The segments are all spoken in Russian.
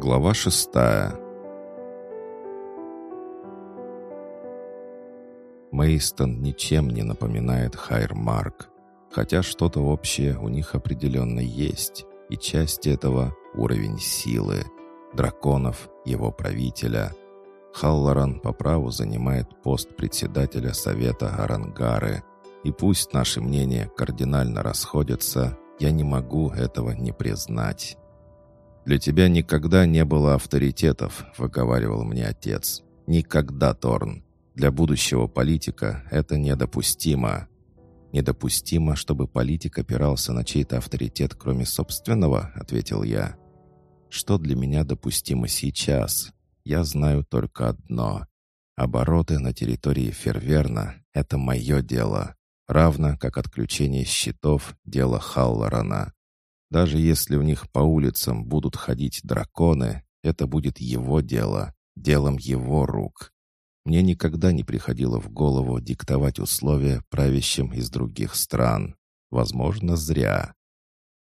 Глава шестая Мейстон ничем не напоминает Хайрмарк, хотя что-то общее у них определенно есть, и часть этого — уровень силы, драконов, его правителя. Халлоран по праву занимает пост председателя Совета Арангары, и пусть наши мнения кардинально расходятся, я не могу этого не признать. «Для тебя никогда не было авторитетов», — выговаривал мне отец. «Никогда, Торн. Для будущего политика это недопустимо». «Недопустимо, чтобы политик опирался на чей-то авторитет, кроме собственного?» — ответил я. «Что для меня допустимо сейчас? Я знаю только одно. Обороты на территории Ферверна — это мое дело, равно как отключение счетов — дело Халлорана. Даже если у них по улицам будут ходить драконы, это будет его дело, делом его рук. Мне никогда не приходило в голову диктовать условия правящим из других стран. Возможно, зря.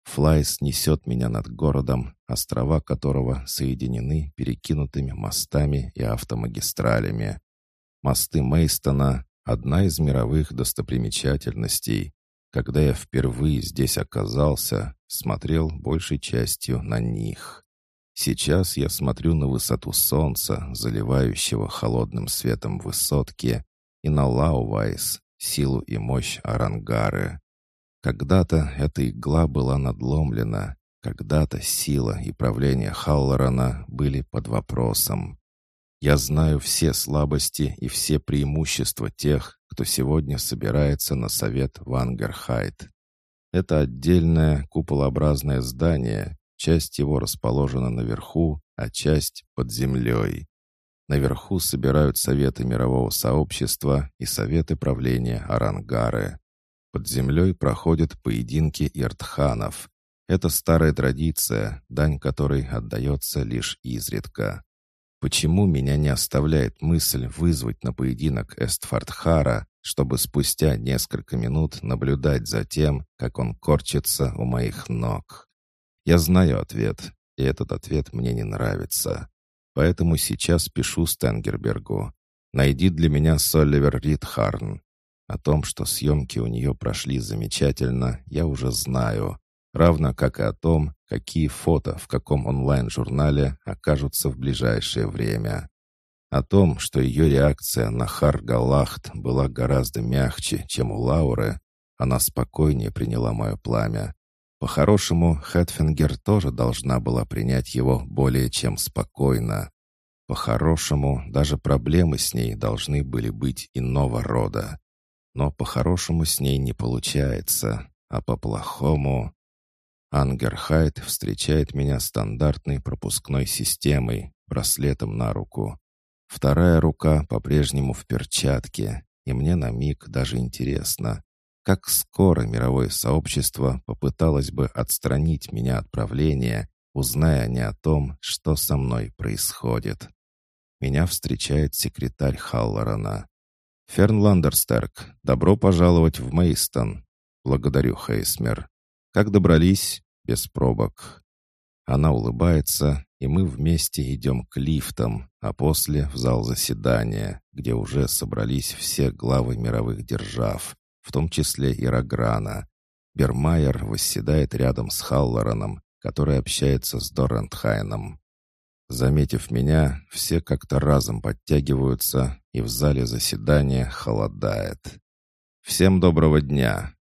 Флайс несет меня над городом, острова которого соединены перекинутыми мостами и автомагистралями. Мосты Мейстона — одна из мировых достопримечательностей, когда я впервые здесь оказался, смотрел большей частью на них. Сейчас я смотрю на высоту солнца, заливающего холодным светом высотки, и на Лаувайс, силу и мощь Арангары. Когда-то эта игла была надломлена, когда-то сила и правление Халлорана были под вопросом. Я знаю все слабости и все преимущества тех, кто сегодня собирается на совет Вангерхайт. Это отдельное куполообразное здание, часть его расположена наверху, а часть под землей. Наверху собирают советы мирового сообщества и советы правления Арангары. Под землей проходят поединки иртханов. Это старая традиция, дань которой отдается лишь изредка. Почему меня не оставляет мысль вызвать на поединок Эстфардхара, чтобы спустя несколько минут наблюдать за тем, как он корчится у моих ног? Я знаю ответ, и этот ответ мне не нравится. Поэтому сейчас пишу Стенгербергу. Найди для меня Соливер Ридхарн. О том, что съемки у нее прошли замечательно, я уже знаю равно как и о том, какие фото в каком онлайн-журнале окажутся в ближайшее время. О том, что ее реакция на Харгалахт была гораздо мягче, чем у Лауры, она спокойнее приняла мое пламя. По-хорошему, Хэтфингер тоже должна была принять его более чем спокойно. По-хорошему, даже проблемы с ней должны были быть иного рода. Но по-хорошему с ней не получается, а по-плохому... Ангерхайт встречает меня стандартной пропускной системой, браслетом на руку. Вторая рука по-прежнему в перчатке, и мне на миг даже интересно, как скоро мировое сообщество попыталось бы отстранить меня от правления, узная не о том, что со мной происходит. Меня встречает секретарь Халлорана. «Ферн Ландерстерк, добро пожаловать в Мейстон». «Благодарю, Хейсмер. Как добрались? Без пробок. Она улыбается, и мы вместе идем к лифтам, а после в зал заседания, где уже собрались все главы мировых держав, в том числе и Рограна. Бермайер восседает рядом с Халлораном, который общается с Доррентхайном. Заметив меня, все как-то разом подтягиваются, и в зале заседания холодает. «Всем доброго дня!»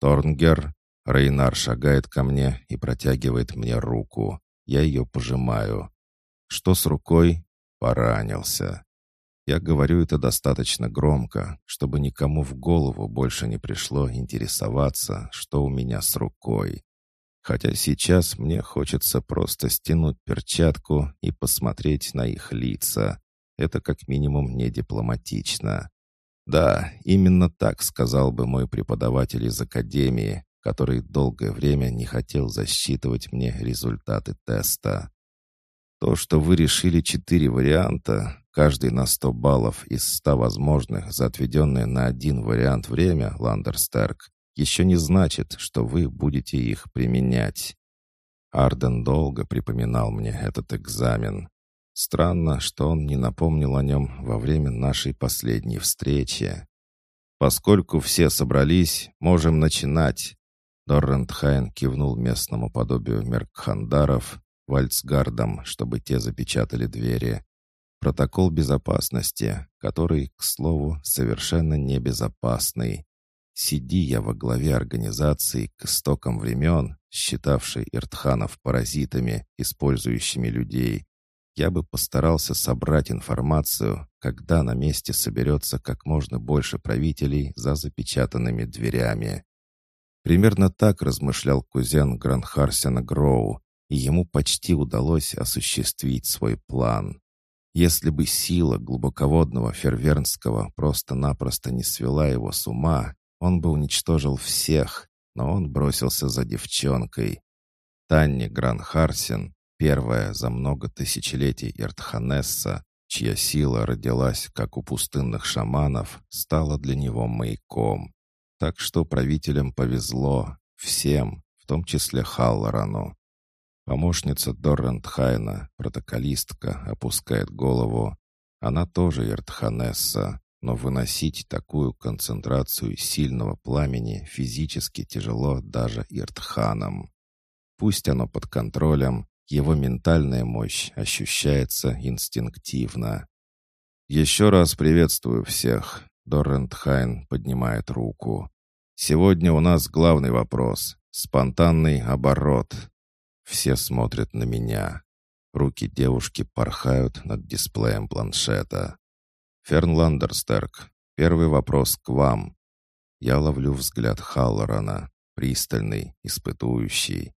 Торнгер, Рейнар шагает ко мне и протягивает мне руку. Я ее пожимаю. Что с рукой? Поранился. Я говорю это достаточно громко, чтобы никому в голову больше не пришло интересоваться, что у меня с рукой. Хотя сейчас мне хочется просто стянуть перчатку и посмотреть на их лица. Это как минимум не дипломатично. Да, именно так сказал бы мой преподаватель из академии, который долгое время не хотел засчитывать мне результаты теста. То, что вы решили четыре варианта, каждый на 100 баллов из 100 возможных за отведенное на один вариант время, Ландерстерк, еще не значит, что вы будете их применять. Арден долго припоминал мне этот экзамен. Странно, что он не напомнил о нем во время нашей последней встречи. «Поскольку все собрались, можем начинать». Доррентхайн кивнул местному подобию меркхандаров, вальцгардам, чтобы те запечатали двери. Протокол безопасности, который, к слову, совершенно небезопасный. Сиди я во главе организации к истокам времен, считавшей иртханов паразитами, использующими людей, я бы постарался собрать информацию, когда на месте соберется как можно больше правителей за запечатанными дверями. Примерно так размышлял кузен Гранхарсена Гроу, и ему почти удалось осуществить свой план. Если бы сила глубоководного фервернского просто-напросто не свела его с ума, он бы уничтожил всех, но он бросился за девчонкой. Танни Гранхарсен, первая за много тысячелетий Иртханесса, чья сила родилась, как у пустынных шаманов, стала для него маяком. Так что правителям повезло, всем, в том числе Халлорану. Помощница Доррентхайна, протоколистка, опускает голову. Она тоже Иртханесса, но выносить такую концентрацию сильного пламени физически тяжело даже Иртханам. Пусть оно под контролем, его ментальная мощь ощущается инстинктивно. «Еще раз приветствую всех», — Доррентхайн поднимает руку. «Сегодня у нас главный вопрос — спонтанный оборот». Все смотрят на меня. Руки девушки порхают над дисплеем планшета. «Фернландерстерк, первый вопрос к вам». Я ловлю взгляд Халлорана, пристальный, испытующий.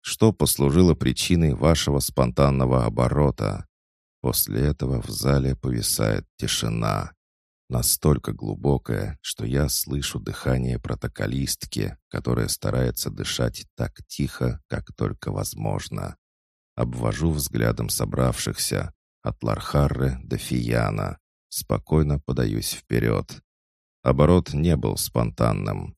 Что послужило причиной вашего спонтанного оборота? После этого в зале повисает тишина. Настолько глубокая, что я слышу дыхание протоколистки, которая старается дышать так тихо, как только возможно. Обвожу взглядом собравшихся, от Лархарры до Фияна. Спокойно подаюсь вперед. Оборот не был спонтанным.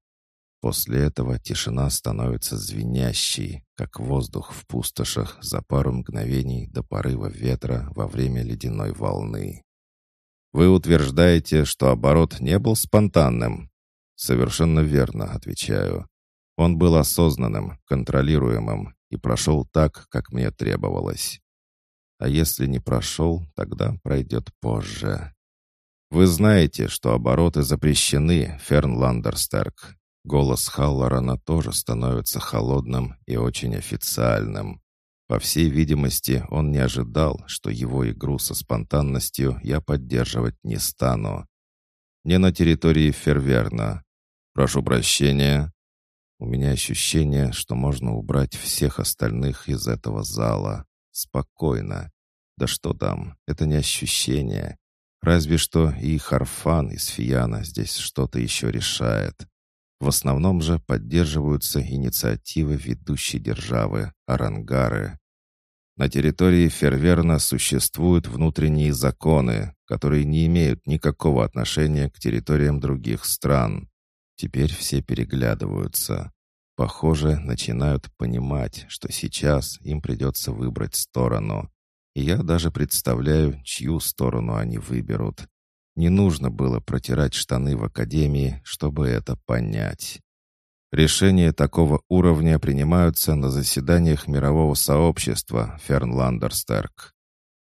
После этого тишина становится звенящей, как воздух в пустошах за пару мгновений до порыва ветра во время ледяной волны. «Вы утверждаете, что оборот не был спонтанным?» «Совершенно верно», — отвечаю. «Он был осознанным, контролируемым и прошел так, как мне требовалось. А если не прошел, тогда пройдет позже». «Вы знаете, что обороты запрещены, Ферн Ландерстерк. Голос Халлорана тоже становится холодным и очень официальным. По всей видимости, он не ожидал, что его игру со спонтанностью я поддерживать не стану. Не на территории Ферверна. Прошу прощения. У меня ощущение, что можно убрать всех остальных из этого зала. Спокойно. Да что там, это не ощущение. Разве что и Харфан из Фияна здесь что-то еще решает. В основном же поддерживаются инициативы ведущей державы Арангары. На территории Ферверна существуют внутренние законы, которые не имеют никакого отношения к территориям других стран. Теперь все переглядываются. Похоже, начинают понимать, что сейчас им придется выбрать сторону. И я даже представляю, чью сторону они выберут. Не нужно было протирать штаны в академии, чтобы это понять. Решения такого уровня принимаются на заседаниях мирового сообщества, Фернландерстерк.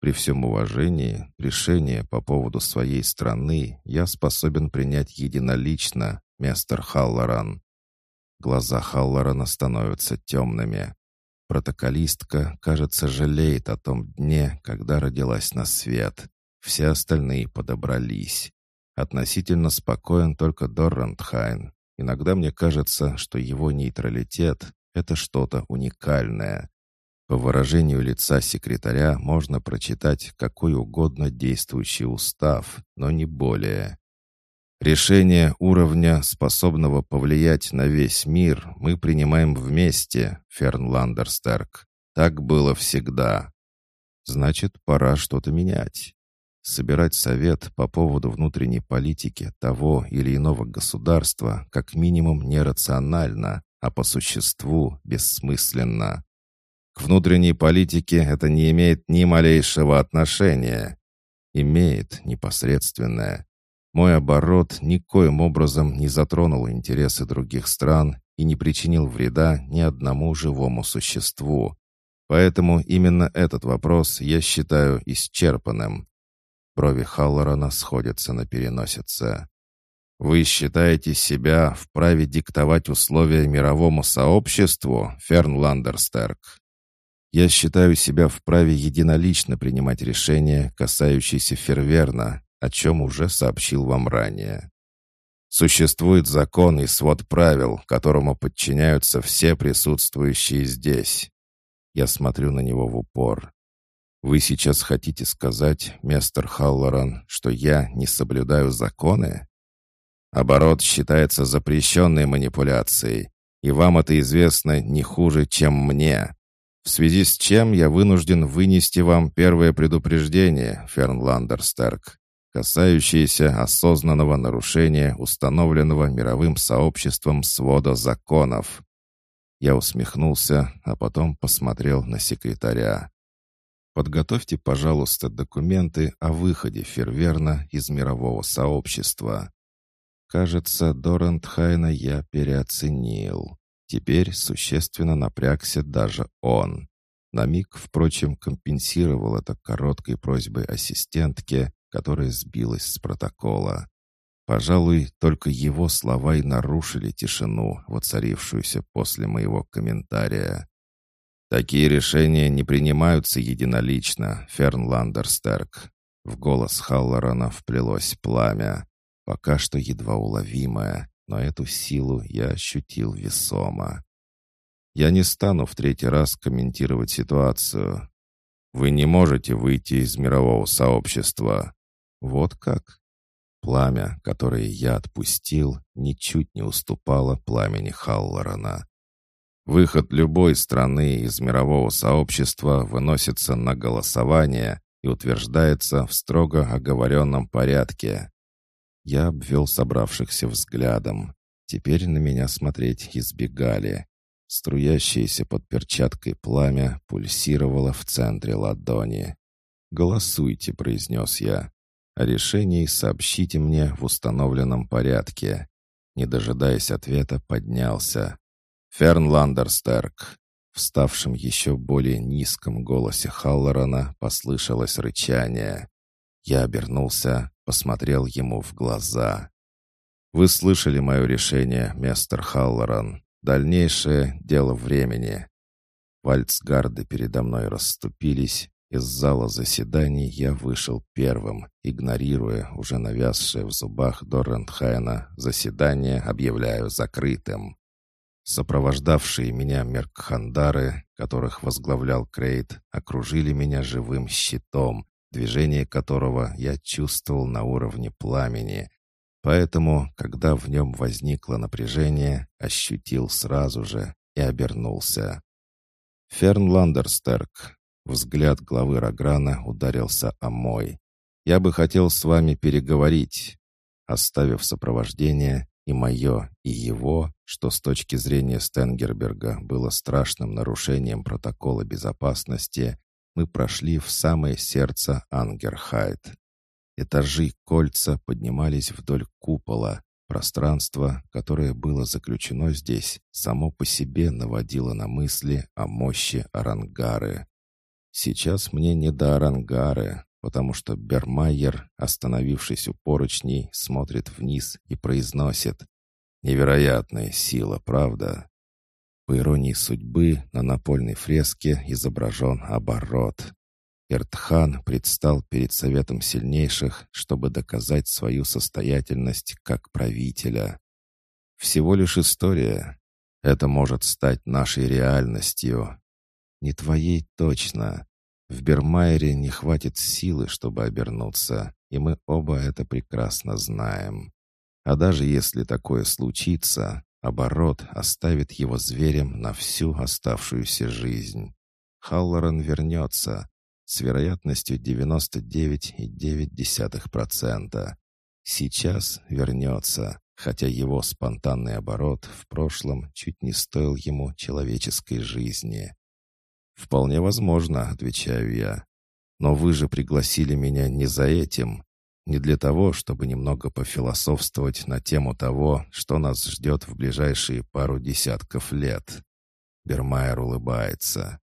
При всем уважении, решение по поводу своей страны я способен принять единолично, мистер Халлоран. Глаза Халлорана становятся темными. Протоколистка, кажется, жалеет о том дне, когда родилась на свет. Все остальные подобрались. Относительно спокоен только Доррентхайн. Иногда мне кажется, что его нейтралитет — это что-то уникальное. По выражению лица секретаря можно прочитать какой угодно действующий устав, но не более. Решение уровня, способного повлиять на весь мир, мы принимаем вместе, Ферн Ландерстерк. Так было всегда. Значит, пора что-то менять. Собирать совет по поводу внутренней политики того или иного государства как минимум нерационально, а по существу бессмысленно. К внутренней политике это не имеет ни малейшего отношения. Имеет непосредственное. Мой оборот никоим образом не затронул интересы других стран и не причинил вреда ни одному живому существу. Поэтому именно этот вопрос я считаю исчерпанным. Брови Халлорана сходятся на переносице. «Вы считаете себя вправе диктовать условия мировому сообществу, Ферн Ландерстерк?» «Я считаю себя вправе единолично принимать решения, касающиеся Ферверна, о чем уже сообщил вам ранее. Существует закон и свод правил, которому подчиняются все присутствующие здесь. Я смотрю на него в упор. Вы сейчас хотите сказать, мистер Халлоран, что я не соблюдаю законы? Оборот считается запрещенной манипуляцией, и вам это известно не хуже, чем мне. В связи с чем я вынужден вынести вам первое предупреждение, Ферн Ландерстерк касающиеся осознанного нарушения установленного мировым сообществом свода законов. Я усмехнулся, а потом посмотрел на секретаря. «Подготовьте, пожалуйста, документы о выходе Ферверна из мирового сообщества». Кажется, Дорантхайна я переоценил. Теперь существенно напрягся даже он. На миг, впрочем, компенсировал это короткой просьбой ассистентке, которая сбилась с протокола. Пожалуй, только его слова и нарушили тишину, воцарившуюся после моего комментария. «Такие решения не принимаются единолично, Ферн Ландерстерк». В голос Халлорана вплелось пламя, пока что едва уловимое, но эту силу я ощутил весомо. Я не стану в третий раз комментировать ситуацию. Вы не можете выйти из мирового сообщества. Вот как? Пламя, которое я отпустил, ничуть не уступало пламени Халлорана. Выход любой страны из мирового сообщества выносится на голосование и утверждается в строго оговоренном порядке. Я обвел собравшихся взглядом. Теперь на меня смотреть избегали. Струящееся под перчаткой пламя пульсировало в центре ладони. «Голосуйте», — произнес я. О решении сообщите мне в установленном порядке». Не дожидаясь ответа, поднялся. «Ферн Ландерстерк». В ставшем еще более низком голосе Халлорана послышалось рычание. Я обернулся, посмотрел ему в глаза. «Вы слышали мое решение, мистер Халлоран. Дальнейшее — дело времени». Вальцгарды передо мной расступились, из зала заседаний я вышел первым, игнорируя уже навязшее в зубах Доррентхайна заседание объявляю закрытым. Сопровождавшие меня меркхандары, которых возглавлял Крейт, окружили меня живым щитом, движение которого я чувствовал на уровне пламени. Поэтому, когда в нем возникло напряжение, ощутил сразу же и обернулся. «Ферн Ландерстерк, Взгляд главы Рограна ударился о мой. «Я бы хотел с вами переговорить». Оставив сопровождение и мое, и его, что с точки зрения Стенгерберга было страшным нарушением протокола безопасности, мы прошли в самое сердце Ангерхайт. Этажи кольца поднимались вдоль купола. Пространство, которое было заключено здесь, само по себе наводило на мысли о мощи Арангары. Сейчас мне не до Арангары, потому что Бермайер, остановившись у поручней, смотрит вниз и произносит «Невероятная сила, правда?» По иронии судьбы, на напольной фреске изображен оборот. Эртхан предстал перед Советом Сильнейших, чтобы доказать свою состоятельность как правителя. Всего лишь история. Это может стать нашей реальностью. Не твоей точно. В Бермайере не хватит силы, чтобы обернуться, и мы оба это прекрасно знаем. А даже если такое случится, оборот оставит его зверем на всю оставшуюся жизнь. Халлоран вернется с вероятностью 99,9%. Сейчас вернется, хотя его спонтанный оборот в прошлом чуть не стоил ему человеческой жизни. «Вполне возможно», — отвечаю я. «Но вы же пригласили меня не за этим, не для того, чтобы немного пофилософствовать на тему того, что нас ждет в ближайшие пару десятков лет». Бермайер улыбается.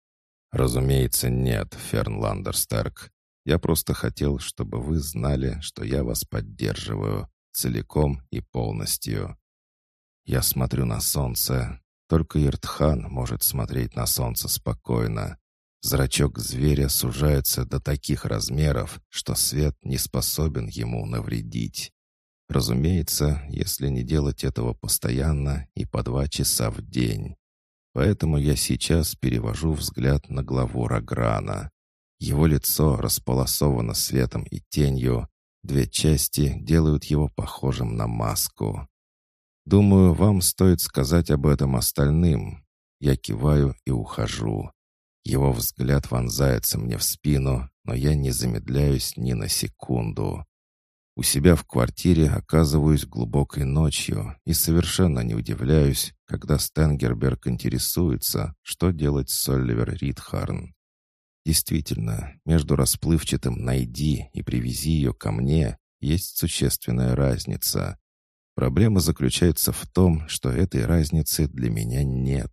«Разумеется, нет, Ферн Ландерстерк. Я просто хотел, чтобы вы знали, что я вас поддерживаю целиком и полностью. Я смотрю на солнце. Только Иртхан может смотреть на солнце спокойно. Зрачок зверя сужается до таких размеров, что свет не способен ему навредить. Разумеется, если не делать этого постоянно и по два часа в день. Поэтому я сейчас перевожу взгляд на главу Раграна. Его лицо располосовано светом и тенью. Две части делают его похожим на маску. Думаю, вам стоит сказать об этом остальным. Я киваю и ухожу. Его взгляд вонзается мне в спину, но я не замедляюсь ни на секунду. У себя в квартире оказываюсь глубокой ночью и совершенно не удивляюсь, когда Стенгерберг интересуется, что делать с Оливер Ридхарн. Действительно, между расплывчатым «найди» и «привези ее ко мне» есть существенная разница. Проблема заключается в том, что этой разницы для меня нет.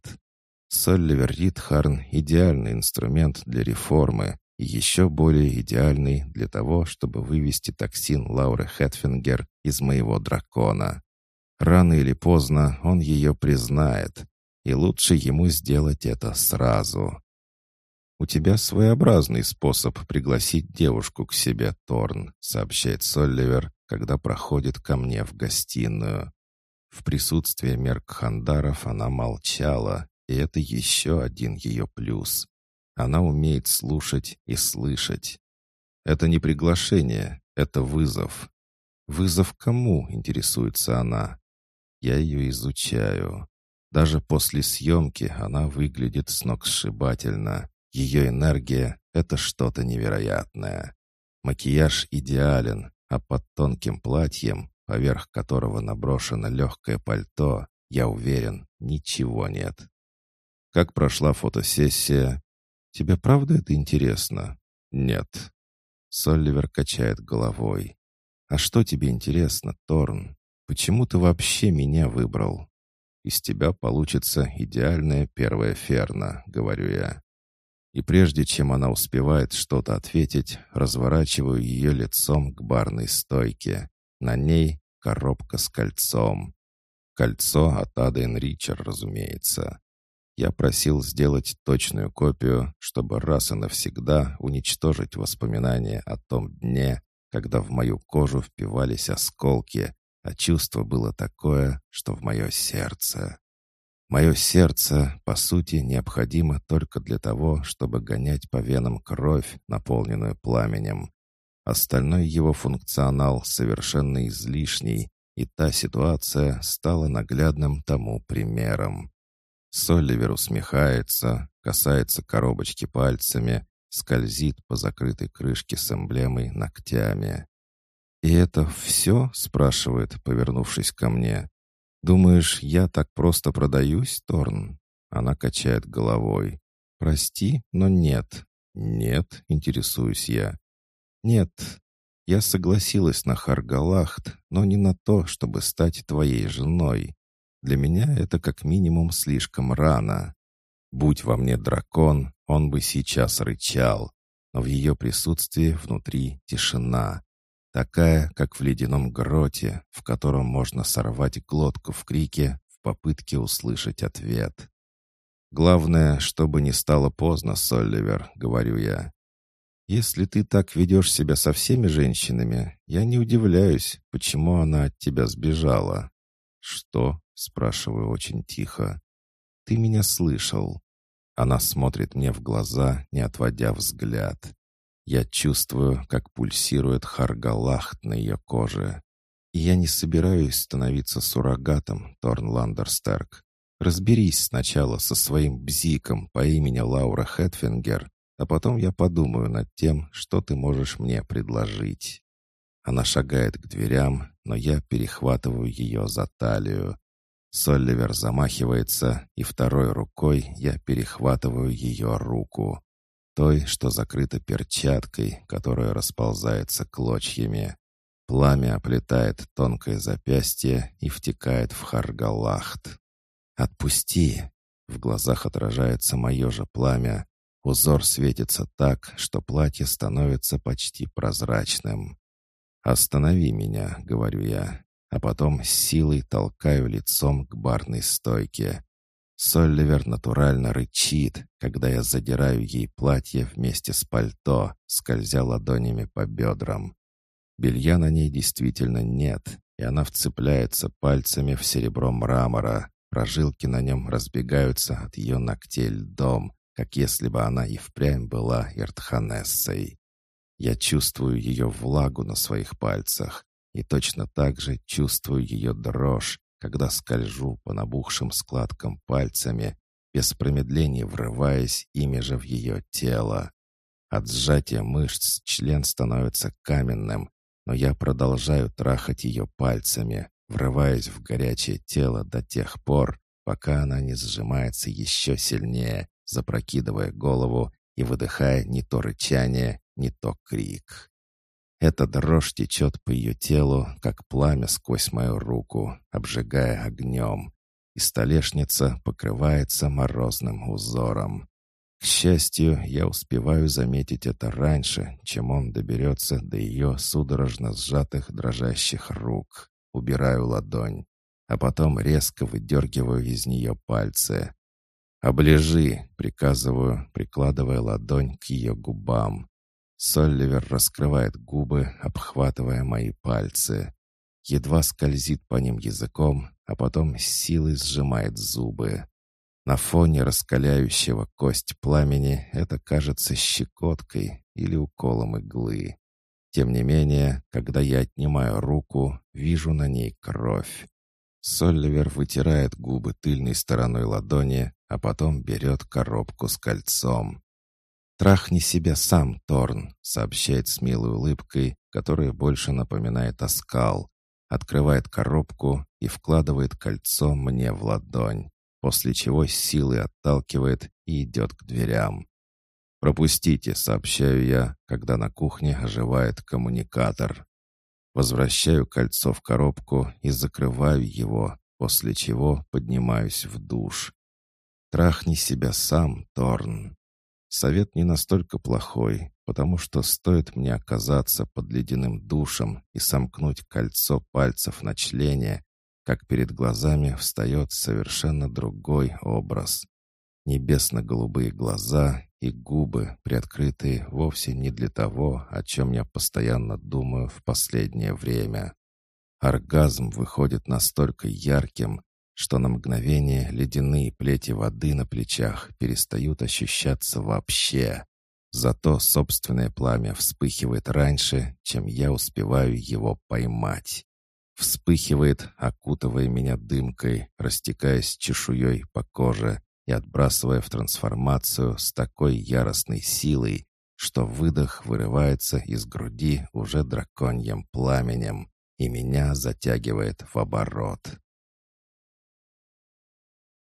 Солливер Ридхарн — идеальный инструмент для реформы и еще более идеальный для того, чтобы вывести токсин Лауры Хэтфингер из моего дракона. Рано или поздно он ее признает, и лучше ему сделать это сразу. «У тебя своеобразный способ пригласить девушку к себе, Торн», сообщает Солливер, когда проходит ко мне в гостиную. В присутствии Меркхандаров она молчала, и это еще один ее плюс. Она умеет слушать и слышать. Это не приглашение, это вызов. Вызов кому, интересуется она. Я ее изучаю. Даже после съемки она выглядит сногсшибательно. Ее энергия — это что-то невероятное. Макияж идеален, а под тонким платьем, поверх которого наброшено легкое пальто, я уверен, ничего нет. Как прошла фотосессия? Тебе правда это интересно? Нет. Солливер качает головой. А что тебе интересно, Торн? Почему ты вообще меня выбрал? Из тебя получится идеальная первая ферна, говорю я. И прежде чем она успевает что-то ответить, разворачиваю ее лицом к барной стойке. На ней коробка с кольцом. Кольцо от Аден Ричер, разумеется. Я просил сделать точную копию, чтобы раз и навсегда уничтожить воспоминания о том дне, когда в мою кожу впивались осколки, а чувство было такое, что в мое сердце. Мое сердце, по сути, необходимо только для того, чтобы гонять по венам кровь, наполненную пламенем. Остальной его функционал совершенно излишний, и та ситуация стала наглядным тому примером. Соливер усмехается, касается коробочки пальцами, скользит по закрытой крышке с эмблемой ногтями. «И это все?» — спрашивает, повернувшись ко мне. «Думаешь, я так просто продаюсь, Торн?» Она качает головой. «Прости, но нет». «Нет», — интересуюсь я. «Нет, я согласилась на Харгалахт, но не на то, чтобы стать твоей женой. Для меня это как минимум слишком рано. Будь во мне дракон, он бы сейчас рычал, но в ее присутствии внутри тишина. Такая, как в ледяном гроте, в котором можно сорвать глотку в крике в попытке услышать ответ. «Главное, чтобы не стало поздно, Солливер», — говорю я. «Если ты так ведешь себя со всеми женщинами, я не удивляюсь, почему она от тебя сбежала». «Что?» — спрашиваю очень тихо. «Ты меня слышал». Она смотрит мне в глаза, не отводя взгляд. Я чувствую, как пульсирует харгалахт на ее коже. И я не собираюсь становиться суррогатом, Торн Ландерстерк. Разберись сначала со своим бзиком по имени Лаура Хэтфингер, а потом я подумаю над тем, что ты можешь мне предложить. Она шагает к дверям, но я перехватываю ее за талию. Солливер замахивается, и второй рукой я перехватываю ее руку. Той, что закрыта перчаткой, которая расползается клочьями. Пламя оплетает тонкое запястье и втекает в Харгалахт. «Отпусти!» В глазах отражается мое же пламя. Узор светится так, что платье становится почти прозрачным. «Останови меня», — говорю я, а потом с силой толкаю лицом к барной стойке. Солливер натурально рычит, когда я задираю ей платье вместе с пальто, скользя ладонями по бедрам. Белья на ней действительно нет, и она вцепляется пальцами в серебро мрамора. Прожилки на нем разбегаются от ее ногтей льдом, как если бы она и впрямь была Иртханессой. Я чувствую ее влагу на своих пальцах и точно так же чувствую ее дрожь, когда скольжу по набухшим складкам пальцами, без промедления врываясь ими же в ее тело. От сжатия мышц член становится каменным, но я продолжаю трахать ее пальцами, врываясь в горячее тело до тех пор, пока она не сжимается еще сильнее, запрокидывая голову и выдыхая не то рычание, не то крик. Эта дрожь течет по ее телу, как пламя сквозь мою руку, обжигая огнем, и столешница покрывается морозным узором. К счастью, я успеваю заметить это раньше, чем он доберется до ее судорожно сжатых дрожащих рук. Убираю ладонь, а потом резко выдергиваю из нее пальцы. «Оближи!» — приказываю, прикладывая ладонь к ее губам. Солливер раскрывает губы, обхватывая мои пальцы. Едва скользит по ним языком, а потом силой сжимает зубы. На фоне раскаляющего кость пламени это кажется щекоткой или уколом иглы. Тем не менее, когда я отнимаю руку, вижу на ней кровь. Солливер вытирает губы тыльной стороной ладони, а потом берет коробку с кольцом. «Трахни себя сам, Торн», — сообщает с милой улыбкой, которая больше напоминает оскал. Открывает коробку и вкладывает кольцо мне в ладонь после чего силой отталкивает и идет к дверям. «Пропустите», — сообщаю я, когда на кухне оживает коммуникатор. Возвращаю кольцо в коробку и закрываю его, после чего поднимаюсь в душ. «Трахни себя сам, Торн». Совет не настолько плохой, потому что стоит мне оказаться под ледяным душем и сомкнуть кольцо пальцев на члене, как перед глазами встает совершенно другой образ. Небесно-голубые глаза и губы, приоткрытые вовсе не для того, о чем я постоянно думаю в последнее время. Оргазм выходит настолько ярким, что на мгновение ледяные плети воды на плечах перестают ощущаться вообще. Зато собственное пламя вспыхивает раньше, чем я успеваю его поймать. Вспыхивает, окутывая меня дымкой, растекаясь чешуей по коже и отбрасывая в трансформацию с такой яростной силой, что выдох вырывается из груди уже драконьим пламенем, и меня затягивает в оборот.